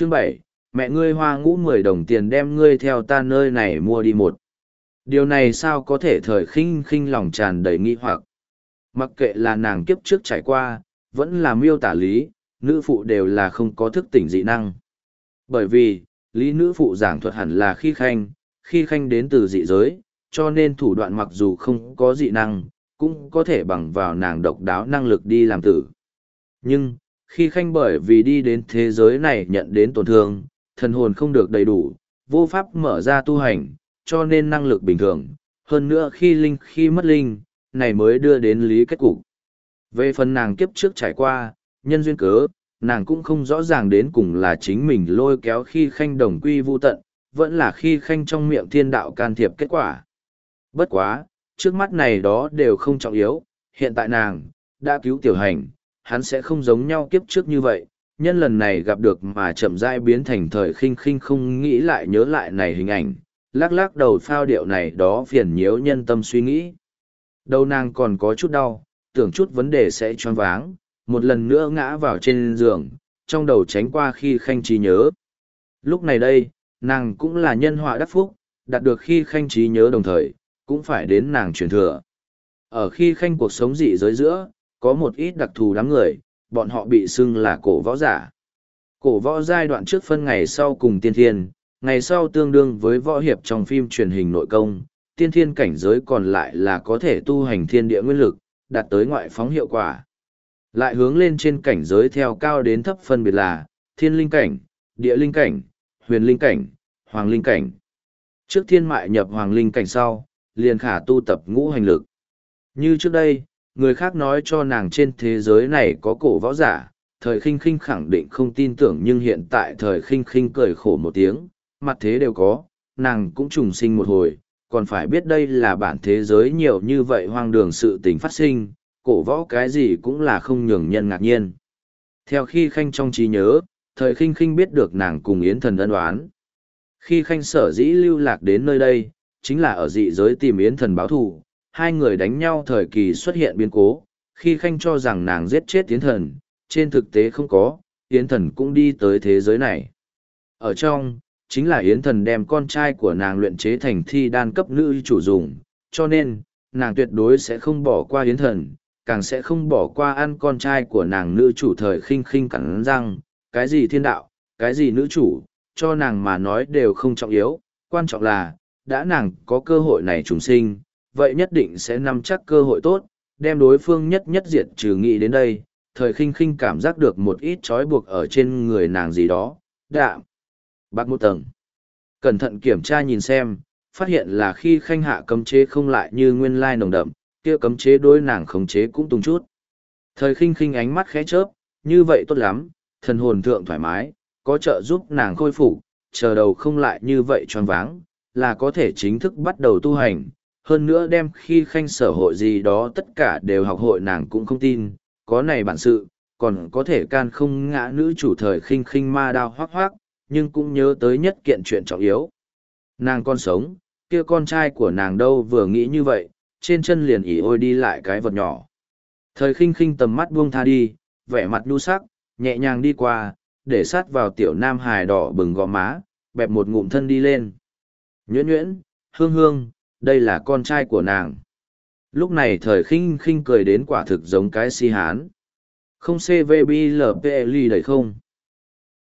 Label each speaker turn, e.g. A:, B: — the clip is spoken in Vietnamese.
A: Chương bảy, mẹ ngươi hoa ngũ mười đồng tiền đem ngươi theo ta nơi này mua đi một. Điều này sao có thể thời khinh khinh lòng tràn đầy nghi hoặc. Mặc kệ là nàng kiếp trước trải qua, vẫn là miêu tả lý, nữ phụ đều là không có thức tỉnh dị năng. Bởi vì, lý nữ phụ giảng thuật hẳn là khi khanh, khi khanh đến từ dị giới, cho nên thủ đoạn mặc dù không có dị năng, cũng có thể bằng vào nàng độc đáo năng lực đi làm tử. Nhưng, khi khanh bởi vì đi đến thế giới này nhận đến tổn thương, thần hồn không được đầy đủ, vô pháp mở ra tu hành, cho nên năng lực bình thường, hơn nữa khi linh khi mất linh, này mới đưa đến lý kết cục. Về phần nàng kiếp trước trải qua, nhân duyên cớ, nàng cũng không rõ ràng đến cùng là chính mình lôi kéo khi khanh đồng quy vô tận, vẫn là khi khanh trong miệng thiên đạo can thiệp kết quả. Bất quá, trước mắt này đó đều không trọng yếu, hiện tại nàng, đã cứu tiểu hành, hắn sẽ không giống nhau kiếp trước như vậy, nhân lần này gặp được mà chậm rãi biến thành thời khinh khinh không nghĩ lại nhớ lại này hình ảnh, lắc lắc đầu phao điệu này đó phiền nhiễu nhân tâm suy nghĩ. Đầu nàng còn có chút đau, tưởng chút vấn đề sẽ choáng váng, một lần nữa ngã vào trên giường, trong đầu tránh qua khi khanh trí nhớ. Lúc này đây, nàng cũng là nhân họa đắc phúc, đạt được khi khanh trí nhớ đồng thời, cũng phải đến nàng truyền thừa. Ở khi khanh cuộc sống dị giới giữa, có một ít đặc thù đám người, bọn họ bị xưng là cổ võ giả. Cổ võ giai đoạn trước phân ngày sau cùng tiên thiên, ngày sau tương đương với võ hiệp trong phim truyền hình nội công, tiên thiên cảnh giới còn lại là có thể tu hành thiên địa nguyên lực, đạt tới ngoại phóng hiệu quả. Lại hướng lên trên cảnh giới theo cao đến thấp phân biệt là thiên linh cảnh, địa linh cảnh, huyền linh cảnh, hoàng linh cảnh. Trước thiên mại nhập hoàng linh cảnh sau, liền khả tu tập ngũ hành lực. Như trước đây, người khác nói cho nàng trên thế giới này có cổ võ giả, thời khinh khinh khẳng định không tin tưởng nhưng hiện tại thời khinh khinh cười khổ một tiếng, mặt thế đều có, nàng cũng trùng sinh một hồi, còn phải biết đây là bản thế giới nhiều như vậy hoang đường sự tình phát sinh, cổ võ cái gì cũng là không nhường nhân ngạc nhiên. Theo khi khanh trong trí nhớ, thời khinh khinh biết được nàng cùng yến thần ân đoán. Khi khanh sở dĩ lưu lạc đến nơi đây, chính là ở dị giới tìm yến thần báo thù, hai người đánh nhau thời kỳ xuất hiện biến cố, khi khanh cho rằng nàng giết chết yến thần, trên thực tế không có, yến thần cũng đi tới thế giới này. Ở trong, chính là yến thần đem con trai của nàng luyện chế thành thi đan cấp nữ chủ dùng, cho nên, nàng tuyệt đối sẽ không bỏ qua yến thần, càng sẽ không bỏ qua ăn con trai của nàng nữ chủ thời khinh khinh cắn răng, cái gì thiên đạo, cái gì nữ chủ, cho nàng mà nói đều không trọng yếu, quan trọng là, đã nàng có cơ hội này trùng sinh, vậy nhất định sẽ nắm chắc cơ hội tốt, đem đối phương nhất nhất diệt trừ nghĩ đến đây, thời khinh khinh cảm giác được một ít trói buộc ở trên người nàng gì đó, đạm, bạc một tầng. Cẩn thận kiểm tra nhìn xem, phát hiện là khi khanh hạ cấm chế không lại như nguyên lai nồng đậm, kia cấm chế đối nàng khống chế cũng tung chút. Thời khinh khinh ánh mắt khẽ chớp, như vậy tốt lắm, thần hồn thượng thoải mái, có trợ giúp nàng khôi phục, chờ đầu không lại như vậy tròn váng, là có thể chính thức bắt đầu tu hành. Hơn nữa đem khi khanh sở hội gì đó tất cả đều học hội nàng cũng không tin, có này bản sự, còn có thể can không ngã nữ chủ thời khinh khinh ma đao hoác hoác, nhưng cũng nhớ tới nhất kiện chuyện trọng yếu. Nàng con sống, kia con trai của nàng đâu vừa nghĩ như vậy, trên chân liền ỉ ôi đi lại cái vật nhỏ. Thời khinh khinh tầm mắt buông tha đi, vẻ mặt đu sắc, nhẹ nhàng đi qua, để sát vào tiểu nam hài đỏ bừng gò má, bẹp một ngụm thân đi lên. Nhuyễn nhuyễn, hương hương, đây là con trai của nàng. Lúc này thời khinh khinh cười đến quả thực giống cái si hán. Không CVBLPL đầy không?